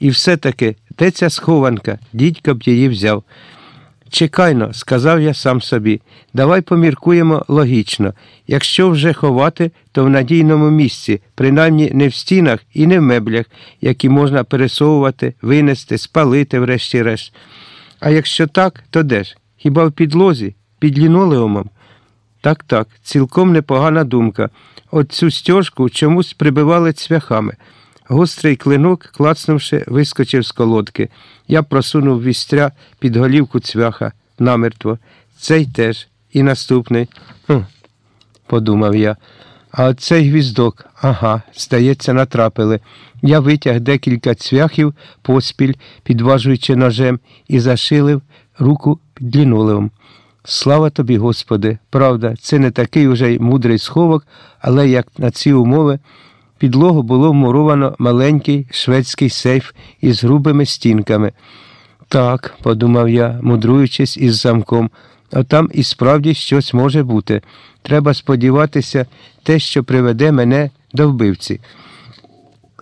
І все-таки, де ця схованка, дідько б її взяв. Чекайно, сказав я сам собі, давай поміркуємо логічно. Якщо вже ховати, то в надійному місці, принаймні не в стінах і не в меблях, які можна пересовувати, винести, спалити, врешті-решт. А якщо так, то де ж? Хіба в підлозі, під лінолеумом? Так, так, цілком непогана думка. От цю стяжку чомусь прибивали цвяхами. Гострий клинок, клацнувши, вискочив з колодки. Я просунув вістря під голівку цвяха намертво. Цей теж і наступний. Хм, подумав я. А оцей гвіздок, ага, здається, натрапили. Я витяг декілька цвяхів поспіль, підважуючи ножем, і зашилив руку під лінолеум. Слава тобі, Господи! Правда, це не такий уже й мудрий сховок, але як на ці умови. Підлогу було вмуровано маленький шведський сейф із грубими стінками. Так, подумав я, мудруючись із замком, а там і справді щось може бути. Треба сподіватися, те, що приведе мене до вбивці.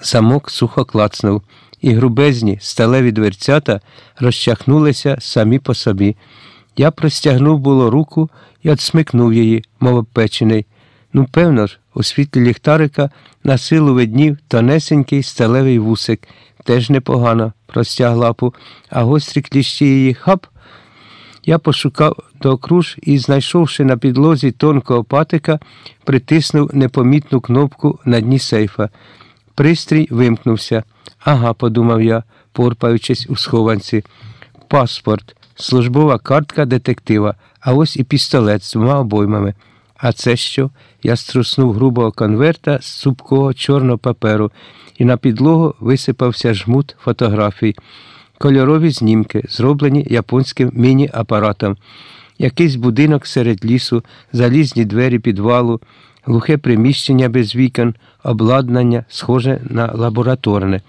Замок сухо клацнув, і грубезні сталеві дверцята розчахнулися самі по собі. Я простягнув було руку і отсмикнув її, мов обпечений. Ну, певно ж, у світлі ліхтарика на силу виднів тонесенький сталевий вусик, теж непогано простяг лапу, а гострі кліщі її хап. Я пошукав до окруж і, знайшовши на підлозі тонкого патика, притиснув непомітну кнопку на дні сейфа. Пристрій вимкнувся. Ага, подумав я, порпаючись у схованці. Паспорт, службова картка детектива, а ось і пістолет з двома обоймами. А це що? Я струснув грубого конверта з цупкого чорного паперу, і на підлогу висипався жмут фотографій, кольорові знімки, зроблені японським міні-апаратом, якийсь будинок серед лісу, залізні двері підвалу, глухе приміщення без вікон, обладнання, схоже на лабораторне.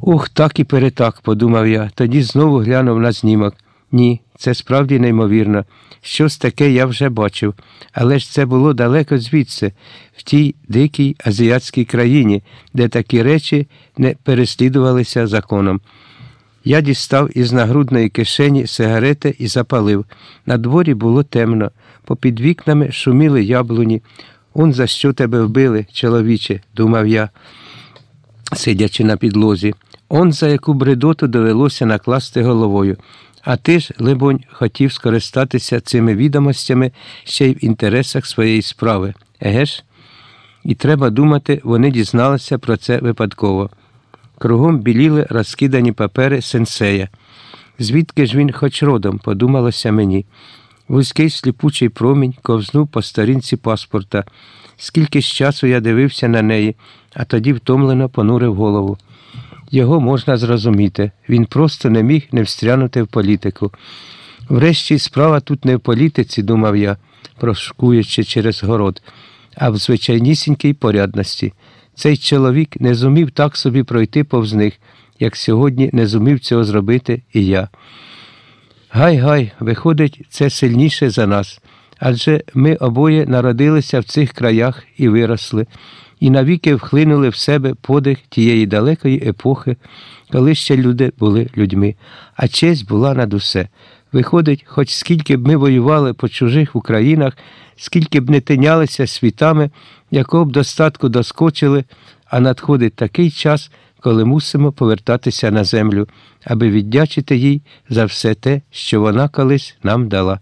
Ух, так і перетак, подумав я, тоді знову глянув на знімок. Ні, це справді неймовірно. Щось таке я вже бачив, але ж це було далеко звідси, в тій дикій азіатській країні, де такі речі не переслідувалися законом. Я дістав із нагрудної кишені сигарети і запалив. На дворі було темно, попід вікнами шуміли яблуні. Он за що тебе вбили, чоловіче, думав я, сидячи на підлозі. Он за яку бредоту довелося накласти головою. А ти ж, либонь, хотів скористатися цими відомостями ще й в інтересах своєї справи, еге ж? І треба думати, вони дізналися про це випадково. Кругом біліли розкидані папери сенсея. Звідки ж він хоч родом, подумалося мені. Вузький сліпучий промінь ковзнув по сторінці паспорта. Скільки ж часу я дивився на неї, а тоді втомлено понурив голову. Його можна зрозуміти, він просто не міг не встрянути в політику. Врешті справа тут не в політиці, думав я, прошкуючи через город, а в звичайнісінькій порядності. Цей чоловік не зумів так собі пройти повз них, як сьогодні не зумів цього зробити і я. Гай-гай, виходить, це сильніше за нас, адже ми обоє народилися в цих краях і виросли і навіки вхлинули в себе подих тієї далекої епохи, коли ще люди були людьми, а честь була над усе. Виходить, хоч скільки б ми воювали по чужих Українах, скільки б не тинялися світами, якого б достатку доскочили, а надходить такий час, коли мусимо повертатися на землю, аби віддячити їй за все те, що вона колись нам дала.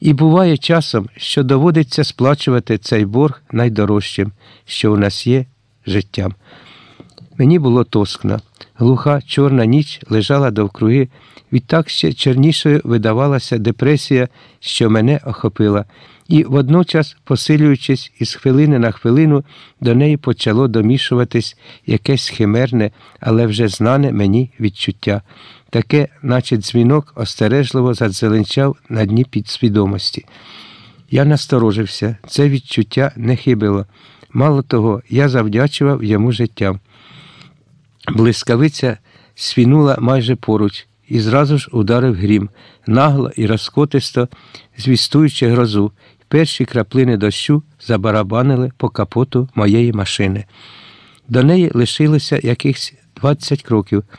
І буває часом, що доводиться сплачувати цей борг найдорожчим, що у нас є життям. Мені було тоскно. Глуха чорна ніч лежала довкруги, відтак ще чернішою видавалася депресія, що мене охопила, і водночас, посилюючись із хвилини на хвилину, до неї почало домішуватись якесь химерне, але вже знане мені відчуття. Таке, наче дзвінок, остережливо задзеленчав на дні підсвідомості. Я насторожився, це відчуття не хибило. Мало того, я завдячував йому життям. Блискавиця свінула майже поруч і зразу ж ударив грім, нагло і розкотисто, звістуючи грозу, перші краплини дощу забарабанили по капоту моєї машини. До неї лишилося якихось 20 кроків.